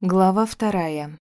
Глава вторая.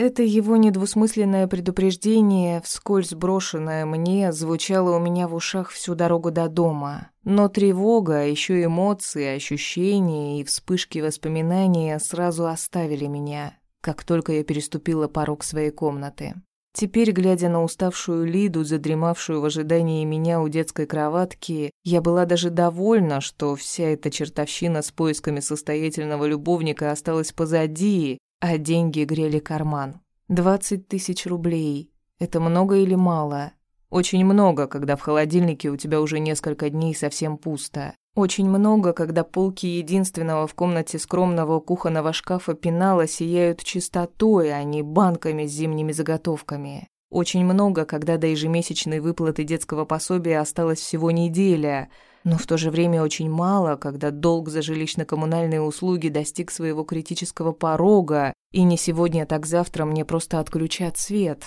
Это его недвусмысленное предупреждение, вскользь брошенное мне, звучало у меня в ушах всю дорогу до дома. Но тревога, еще эмоции, ощущения и вспышки воспоминания сразу оставили меня, как только я переступила порог своей комнаты. Теперь, глядя на уставшую Лиду, задремавшую в ожидании меня у детской кроватки, я была даже довольна, что вся эта чертовщина с поисками состоятельного любовника осталась позади, а деньги грели карман. Двадцать тысяч рублей. Это много или мало? Очень много, когда в холодильнике у тебя уже несколько дней совсем пусто. Очень много, когда полки единственного в комнате скромного кухонного шкафа пенала сияют чистотой, а не банками с зимними заготовками. Очень много, когда до ежемесячной выплаты детского пособия осталась всего неделя, но в то же время очень мало, когда долг за жилищно-коммунальные услуги достиг своего критического порога, и не сегодня, так завтра мне просто отключат свет.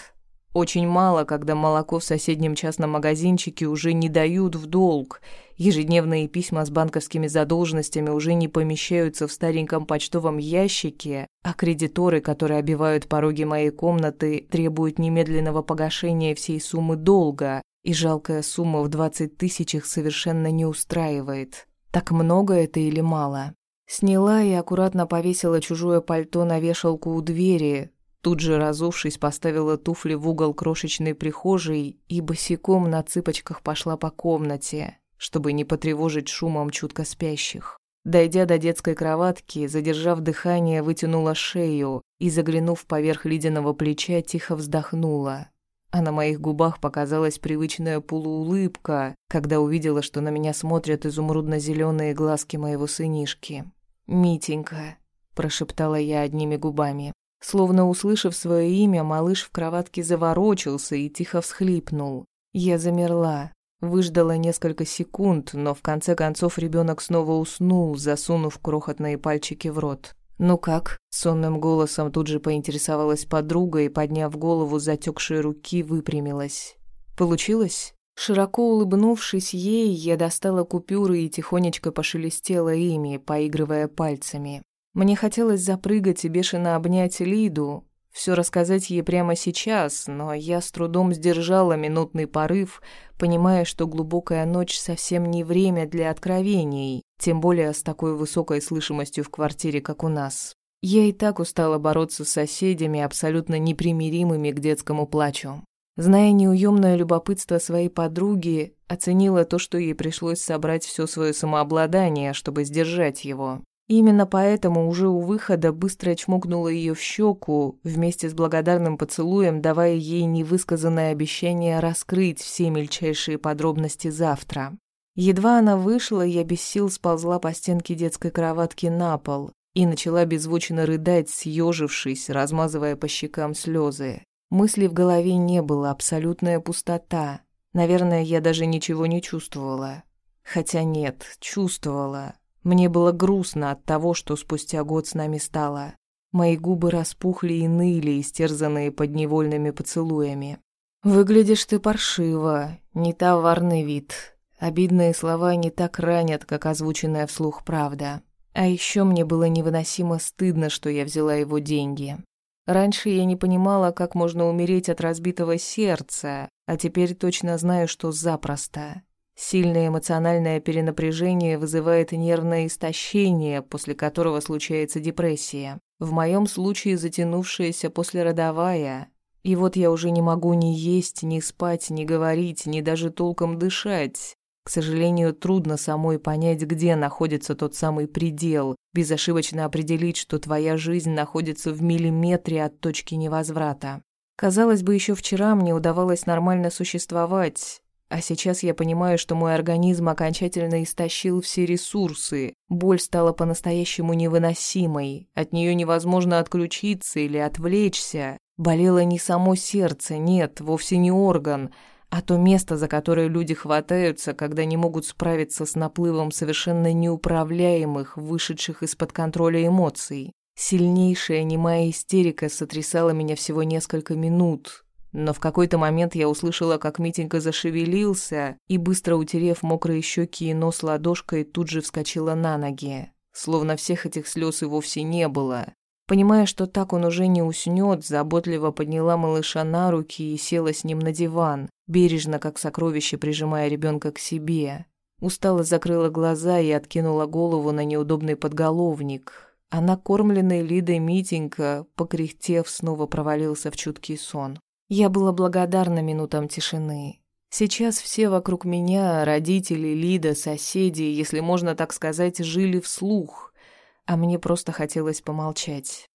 Очень мало, когда молоко в соседнем частном магазинчике уже не дают в долг. Ежедневные письма с банковскими задолженностями уже не помещаются в стареньком почтовом ящике, а кредиторы, которые обивают пороги моей комнаты, требуют немедленного погашения всей суммы долга, и жалкая сумма в 20 тысяч их совершенно не устраивает. Так много это или мало? Сняла и аккуратно повесила чужое пальто на вешалку у двери, Тут же, разувшись, поставила туфли в угол крошечной прихожей и босиком на цыпочках пошла по комнате, чтобы не потревожить шумом чутко спящих. Дойдя до детской кроватки, задержав дыхание, вытянула шею и, заглянув поверх ледяного плеча, тихо вздохнула. А на моих губах показалась привычная полуулыбка, когда увидела, что на меня смотрят изумрудно зеленые глазки моего сынишки. «Митенька», – прошептала я одними губами. Словно услышав свое имя, малыш в кроватке заворочился и тихо всхлипнул. Я замерла, выждала несколько секунд, но в конце концов ребенок снова уснул, засунув крохотные пальчики в рот. «Ну как?» — сонным голосом тут же поинтересовалась подруга и, подняв голову затекшей руки, выпрямилась. «Получилось?» Широко улыбнувшись ей, я достала купюры и тихонечко пошелестела ими, поигрывая пальцами. Мне хотелось запрыгать и бешено обнять Лиду, все рассказать ей прямо сейчас, но я с трудом сдержала минутный порыв, понимая, что глубокая ночь совсем не время для откровений, тем более с такой высокой слышимостью в квартире, как у нас. Я и так устала бороться с соседями, абсолютно непримиримыми к детскому плачу. Зная неуемное любопытство своей подруги, оценила то, что ей пришлось собрать все свое самообладание, чтобы сдержать его. Именно поэтому уже у выхода быстро чмокнула ее в щеку, вместе с благодарным поцелуем, давая ей невысказанное обещание раскрыть все мельчайшие подробности завтра. Едва она вышла, я без сил сползла по стенке детской кроватки на пол и начала беззвучно рыдать, съежившись, размазывая по щекам слезы. Мыслей в голове не было, абсолютная пустота. Наверное, я даже ничего не чувствовала. Хотя нет, чувствовала. Мне было грустно от того, что спустя год с нами стало. Мои губы распухли и ныли, истерзанные подневольными поцелуями. «Выглядишь ты паршиво, не товарный вид. Обидные слова не так ранят, как озвученная вслух правда. А еще мне было невыносимо стыдно, что я взяла его деньги. Раньше я не понимала, как можно умереть от разбитого сердца, а теперь точно знаю, что запросто. Сильное эмоциональное перенапряжение вызывает нервное истощение, после которого случается депрессия. В моем случае затянувшаяся послеродовая. И вот я уже не могу ни есть, ни спать, ни говорить, ни даже толком дышать. К сожалению, трудно самой понять, где находится тот самый предел, безошибочно определить, что твоя жизнь находится в миллиметре от точки невозврата. Казалось бы, еще вчера мне удавалось нормально существовать, а сейчас я понимаю, что мой организм окончательно истощил все ресурсы. Боль стала по-настоящему невыносимой. От нее невозможно отключиться или отвлечься. Болело не само сердце, нет, вовсе не орган, а то место, за которое люди хватаются, когда не могут справиться с наплывом совершенно неуправляемых, вышедших из-под контроля эмоций. Сильнейшая немая истерика сотрясала меня всего несколько минут, но в какой-то момент я услышала, как Митенька зашевелился и, быстро утерев мокрые щеки и нос ладошкой, тут же вскочила на ноги. Словно всех этих слез и вовсе не было. Понимая, что так он уже не уснет, заботливо подняла малыша на руки и села с ним на диван, бережно, как сокровище, прижимая ребенка к себе. Устало закрыла глаза и откинула голову на неудобный подголовник. А накормленный Лидой Митенька, покряхтев, снова провалился в чуткий сон. Я была благодарна минутам тишины. Сейчас все вокруг меня, родители, Лида, соседи, если можно так сказать, жили вслух, а мне просто хотелось помолчать.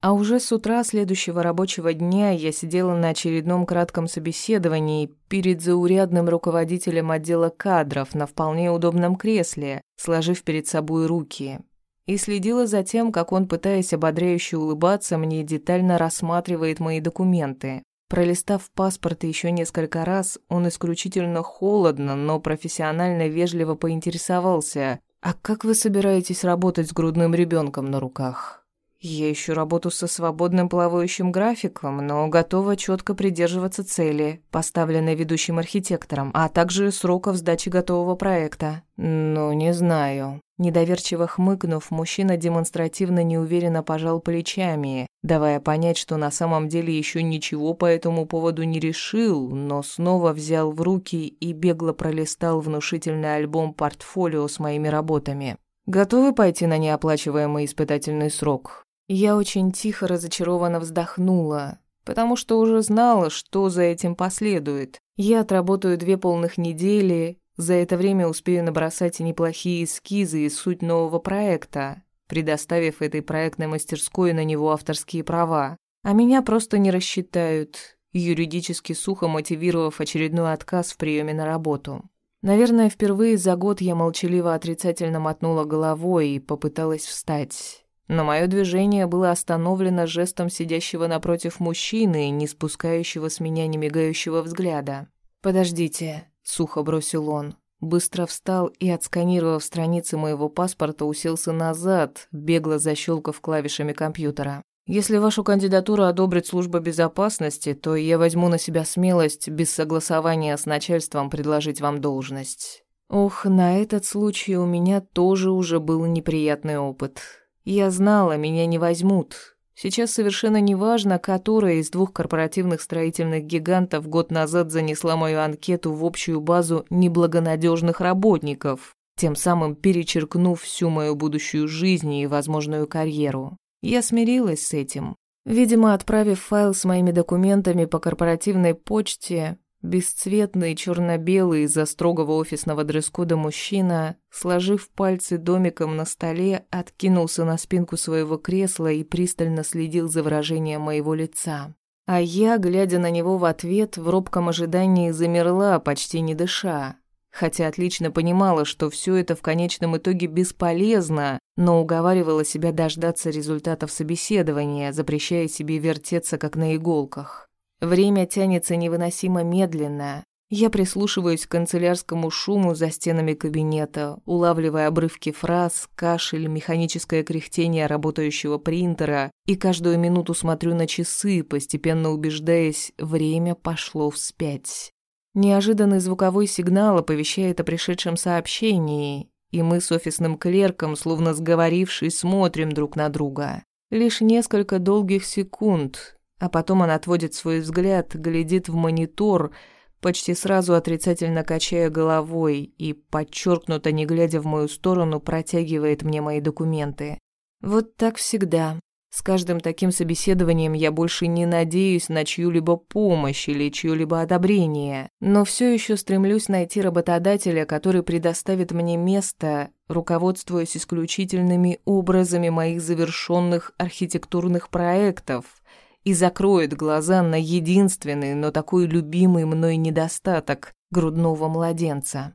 А уже с утра следующего рабочего дня я сидела на очередном кратком собеседовании перед заурядным руководителем отдела кадров на вполне удобном кресле, сложив перед собой руки, и следила за тем, как он, пытаясь ободряюще улыбаться, мне детально рассматривает мои документы. Пролистав паспорт еще несколько раз, он исключительно холодно, но профессионально вежливо поинтересовался, «А как вы собираетесь работать с грудным ребенком на руках?» «Я ищу работу со свободным плавающим графиком, но готова четко придерживаться цели, поставленной ведущим архитектором, а также сроков сдачи готового проекта». «Ну, не знаю». Недоверчиво хмыкнув, мужчина демонстративно неуверенно пожал плечами, давая понять, что на самом деле еще ничего по этому поводу не решил, но снова взял в руки и бегло пролистал внушительный альбом портфолио с моими работами. «Готовы пойти на неоплачиваемый испытательный срок?» Я очень тихо разочарованно вздохнула, потому что уже знала, что за этим последует. Я отработаю две полных недели, за это время успею набросать неплохие эскизы и суть нового проекта, предоставив этой проектной мастерской на него авторские права. А меня просто не рассчитают, юридически сухо мотивировав очередной отказ в приеме на работу. Наверное, впервые за год я молчаливо отрицательно мотнула головой и попыталась встать. Но мое движение было остановлено жестом сидящего напротив мужчины, не спускающего с меня немигающего взгляда. «Подождите», Сухо бросил он. Быстро встал и, отсканировав страницы моего паспорта, уселся назад, бегло защелкав клавишами компьютера. «Если вашу кандидатуру одобрит служба безопасности, то я возьму на себя смелость без согласования с начальством предложить вам должность». Ох, на этот случай у меня тоже уже был неприятный опыт. Я знала, меня не возьмут, Сейчас совершенно неважно, которая из двух корпоративных строительных гигантов год назад занесла мою анкету в общую базу неблагонадежных работников, тем самым перечеркнув всю мою будущую жизнь и возможную карьеру. Я смирилась с этим. Видимо, отправив файл с моими документами по корпоративной почте, Бесцветный, черно-белый из-за строгого офисного дресс-кода мужчина, сложив пальцы домиком на столе, откинулся на спинку своего кресла и пристально следил за выражением моего лица. А я, глядя на него в ответ, в робком ожидании замерла, почти не дыша. Хотя отлично понимала, что все это в конечном итоге бесполезно, но уговаривала себя дождаться результатов собеседования, запрещая себе вертеться как на иголках. Время тянется невыносимо медленно. Я прислушиваюсь к канцелярскому шуму за стенами кабинета, улавливая обрывки фраз, кашель, механическое кряхтение работающего принтера, и каждую минуту смотрю на часы, постепенно убеждаясь, время пошло вспять. Неожиданный звуковой сигнал оповещает о пришедшем сообщении, и мы с офисным клерком, словно сговорившись, смотрим друг на друга. Лишь несколько долгих секунд, а потом он отводит свой взгляд, глядит в монитор, почти сразу отрицательно качая головой и, подчеркнуто не глядя в мою сторону, протягивает мне мои документы. Вот так всегда. С каждым таким собеседованием я больше не надеюсь на чью-либо помощь или чье-либо одобрение, но все еще стремлюсь найти работодателя, который предоставит мне место, руководствуясь исключительными образами моих завершенных архитектурных проектов – и закроет глаза на единственный, но такой любимый мной недостаток грудного младенца.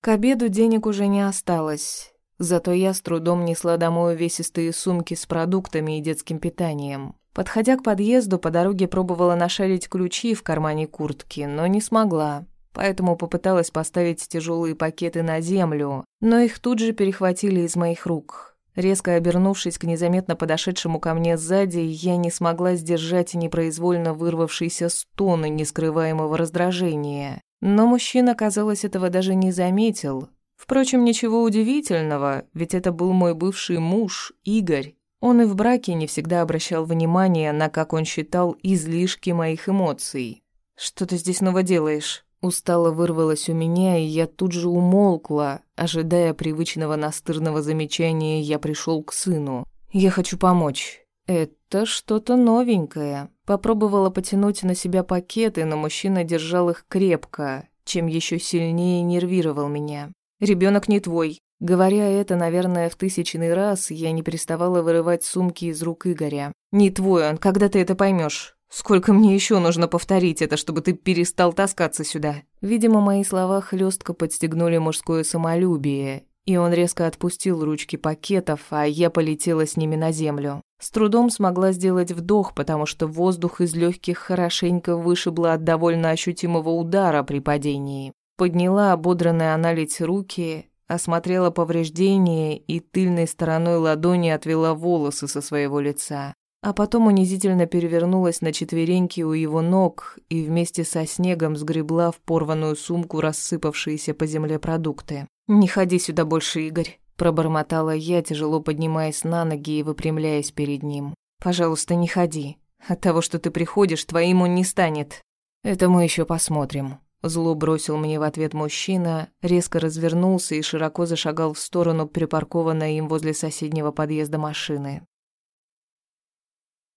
К обеду денег уже не осталось, зато я с трудом несла домой увесистые сумки с продуктами и детским питанием. Подходя к подъезду, по дороге пробовала нашарить ключи в кармане куртки, но не смогла, поэтому попыталась поставить тяжелые пакеты на землю, но их тут же перехватили из моих рук. Резко обернувшись к незаметно подошедшему ко мне сзади, я не смогла сдержать непроизвольно вырвавшийся стон нескрываемого раздражения. Но мужчина, казалось, этого даже не заметил. Впрочем, ничего удивительного, ведь это был мой бывший муж, Игорь. Он и в браке не всегда обращал внимание на, как он считал, излишки моих эмоций. «Что ты здесь снова делаешь?» Устало вырвалось у меня, и я тут же умолкла, ожидая привычного настырного замечания, я пришел к сыну. «Я хочу помочь». «Это что-то новенькое». Попробовала потянуть на себя пакеты, но мужчина держал их крепко, чем еще сильнее нервировал меня. Ребенок не твой». Говоря это, наверное, в тысячный раз, я не переставала вырывать сумки из рук Игоря. «Не твой он, когда ты это поймешь? Сколько мне еще нужно повторить это, чтобы ты перестал таскаться сюда?» Видимо, мои слова хлестко подстегнули мужское самолюбие, и он резко отпустил ручки пакетов, а я полетела с ними на землю. С трудом смогла сделать вдох, потому что воздух из легких хорошенько вышибло от довольно ощутимого удара при падении. Подняла ободранные анализ руки, осмотрела повреждения и тыльной стороной ладони отвела волосы со своего лица а потом унизительно перевернулась на четвереньки у его ног и вместе со снегом сгребла в порванную сумку рассыпавшиеся по земле продукты. «Не ходи сюда больше, Игорь», – пробормотала я, тяжело поднимаясь на ноги и выпрямляясь перед ним. «Пожалуйста, не ходи. От того, что ты приходишь, твоим он не станет. Это мы еще посмотрим». Зло бросил мне в ответ мужчина, резко развернулся и широко зашагал в сторону припаркованной им возле соседнего подъезда машины.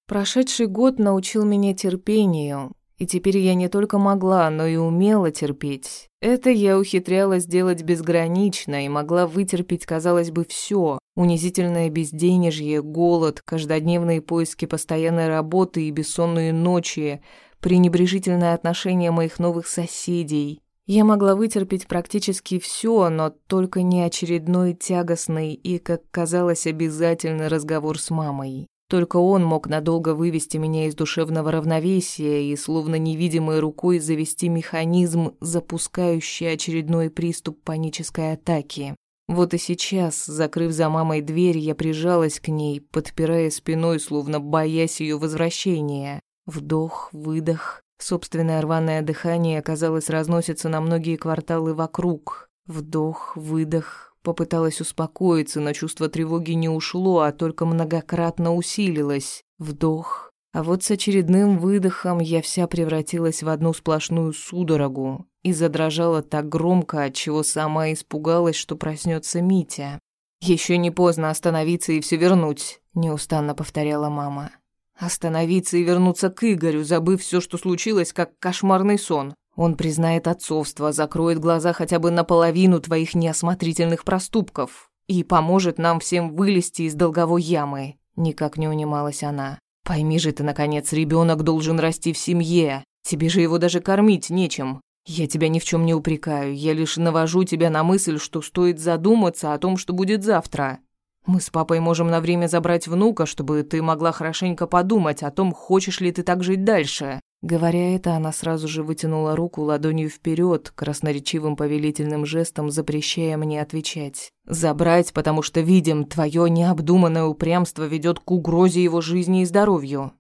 Прошедший год научил меня терпению, и теперь я не только могла, но и умела терпеть. Это я ухитрялась делать безгранично и могла вытерпеть, казалось бы, все: Унизительное безденежье, голод, каждодневные поиски постоянной работы и бессонные ночи, пренебрежительное отношение моих новых соседей. Я могла вытерпеть практически все, но только не очередной тягостный и, как казалось, обязательный разговор с мамой. Только он мог надолго вывести меня из душевного равновесия и, словно невидимой рукой, завести механизм, запускающий очередной приступ панической атаки. Вот и сейчас, закрыв за мамой дверь, я прижалась к ней, подпирая спиной, словно боясь ее возвращения. Вдох, выдох. Собственное рваное дыхание, казалось, разносится на многие кварталы вокруг. Вдох, выдох, Попыталась успокоиться, но чувство тревоги не ушло, а только многократно усилилось. Вдох. А вот с очередным выдохом я вся превратилась в одну сплошную судорогу и задрожала так громко, от чего сама испугалась, что проснется Митя. Еще не поздно остановиться и все вернуть», — неустанно повторяла мама. «Остановиться и вернуться к Игорю, забыв все, что случилось, как кошмарный сон. Он признает отцовство, закроет глаза хотя бы наполовину твоих неосмотрительных проступков и поможет нам всем вылезти из долговой ямы. Никак не унималась она. Пойми же ты, наконец, ребенок должен расти в семье. Тебе же его даже кормить нечем. Я тебя ни в чем не упрекаю, я лишь навожу тебя на мысль, что стоит задуматься о том, что будет завтра. Мы с папой можем на время забрать внука, чтобы ты могла хорошенько подумать о том, хочешь ли ты так жить дальше. Говоря это, она сразу же вытянула руку ладонью вперед, красноречивым повелительным жестом запрещая мне отвечать. «Забрать, потому что, видим, твое необдуманное упрямство ведет к угрозе его жизни и здоровью».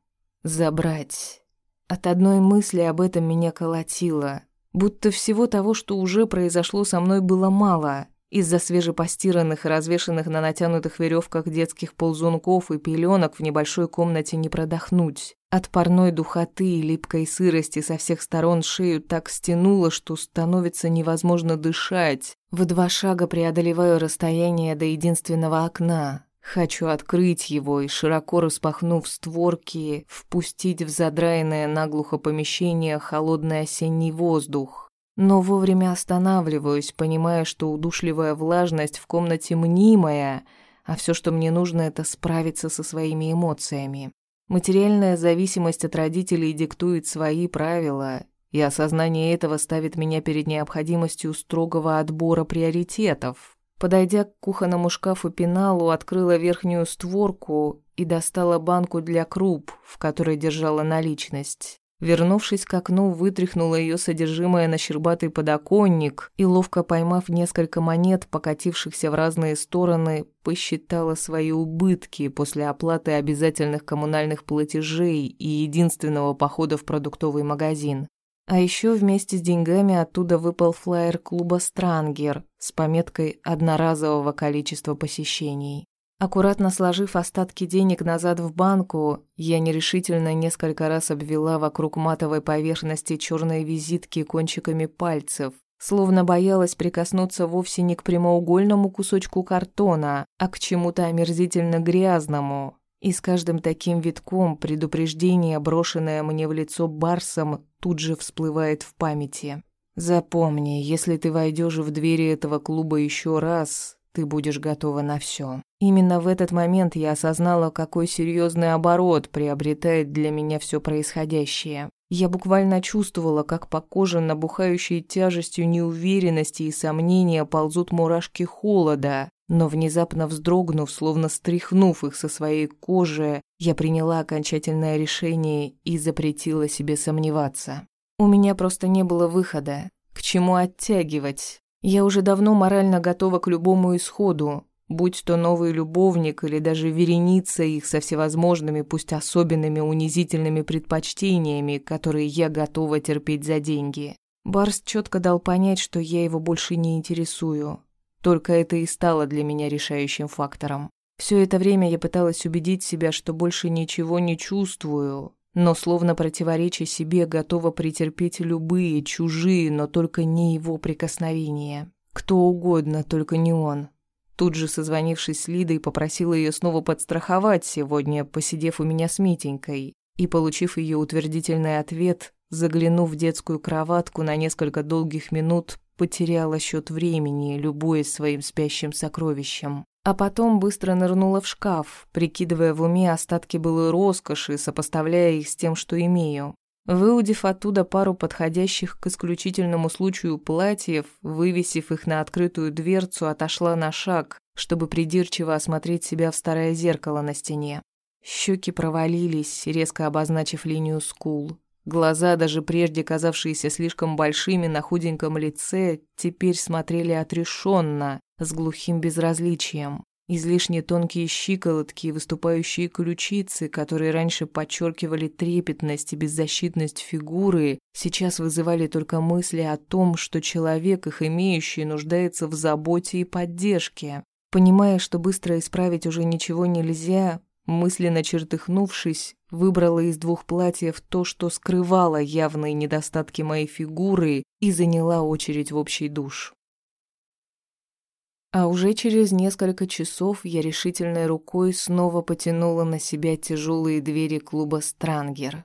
«Забрать». От одной мысли об этом меня колотило. Будто всего того, что уже произошло со мной, было мало. Из-за свежепостиранных и развешанных на натянутых веревках детских ползунков и пеленок в небольшой комнате не продохнуть. От парной духоты и липкой сырости со всех сторон шею так стянуло, что становится невозможно дышать. В два шага преодолеваю расстояние до единственного окна. Хочу открыть его и, широко распахнув створки, впустить в задраенное наглухо помещение холодный осенний воздух. Но вовремя останавливаюсь, понимая, что удушливая влажность в комнате мнимая, а все, что мне нужно, это справиться со своими эмоциями. Материальная зависимость от родителей диктует свои правила, и осознание этого ставит меня перед необходимостью строгого отбора приоритетов. Подойдя к кухонному шкафу-пеналу, открыла верхнюю створку и достала банку для круп, в которой держала наличность. Вернувшись к окну, вытряхнула ее содержимое на щербатый подоконник и, ловко поймав несколько монет, покатившихся в разные стороны, посчитала свои убытки после оплаты обязательных коммунальных платежей и единственного похода в продуктовый магазин. А еще вместе с деньгами оттуда выпал флаер клуба «Странгер» с пометкой одноразового количества посещений. Аккуратно сложив остатки денег назад в банку, я нерешительно несколько раз обвела вокруг матовой поверхности черные визитки кончиками пальцев, словно боялась прикоснуться вовсе не к прямоугольному кусочку картона, а к чему-то омерзительно грязному. И с каждым таким витком предупреждение, брошенное мне в лицо барсом, тут же всплывает в памяти. «Запомни, если ты войдешь в двери этого клуба еще раз, ты будешь готова на все. Именно в этот момент я осознала, какой серьезный оборот приобретает для меня все происходящее. Я буквально чувствовала, как по коже, набухающей тяжестью неуверенности и сомнения, ползут мурашки холода, но внезапно вздрогнув, словно стряхнув их со своей кожи, я приняла окончательное решение и запретила себе сомневаться. У меня просто не было выхода. К чему оттягивать? Я уже давно морально готова к любому исходу, будь то новый любовник или даже вереница их со всевозможными, пусть особенными унизительными предпочтениями, которые я готова терпеть за деньги. Барс четко дал понять, что я его больше не интересую. Только это и стало для меня решающим фактором. Все это время я пыталась убедить себя, что больше ничего не чувствую, но словно противореча себе готова претерпеть любые чужие, но только не его прикосновения. Кто угодно, только не он. Тут же, созвонившись с Лидой, попросила ее снова подстраховать сегодня, посидев у меня с Митенькой, и, получив ее утвердительный ответ, заглянув в детскую кроватку на несколько долгих минут, потеряла счет времени, любуясь своим спящим сокровищем а потом быстро нырнула в шкаф, прикидывая в уме остатки былой роскоши, сопоставляя их с тем, что имею. Выудив оттуда пару подходящих к исключительному случаю платьев, вывесив их на открытую дверцу, отошла на шаг, чтобы придирчиво осмотреть себя в старое зеркало на стене. Щеки провалились, резко обозначив линию скул. Глаза, даже прежде казавшиеся слишком большими на худеньком лице, теперь смотрели отрешенно, с глухим безразличием. Излишне тонкие щиколотки и выступающие ключицы, которые раньше подчеркивали трепетность и беззащитность фигуры, сейчас вызывали только мысли о том, что человек, их имеющий, нуждается в заботе и поддержке. Понимая, что быстро исправить уже ничего нельзя, мысленно чертыхнувшись, выбрала из двух платьев то, что скрывало явные недостатки моей фигуры, и заняла очередь в общий душ. А уже через несколько часов я решительной рукой снова потянула на себя тяжелые двери клуба «Странгер».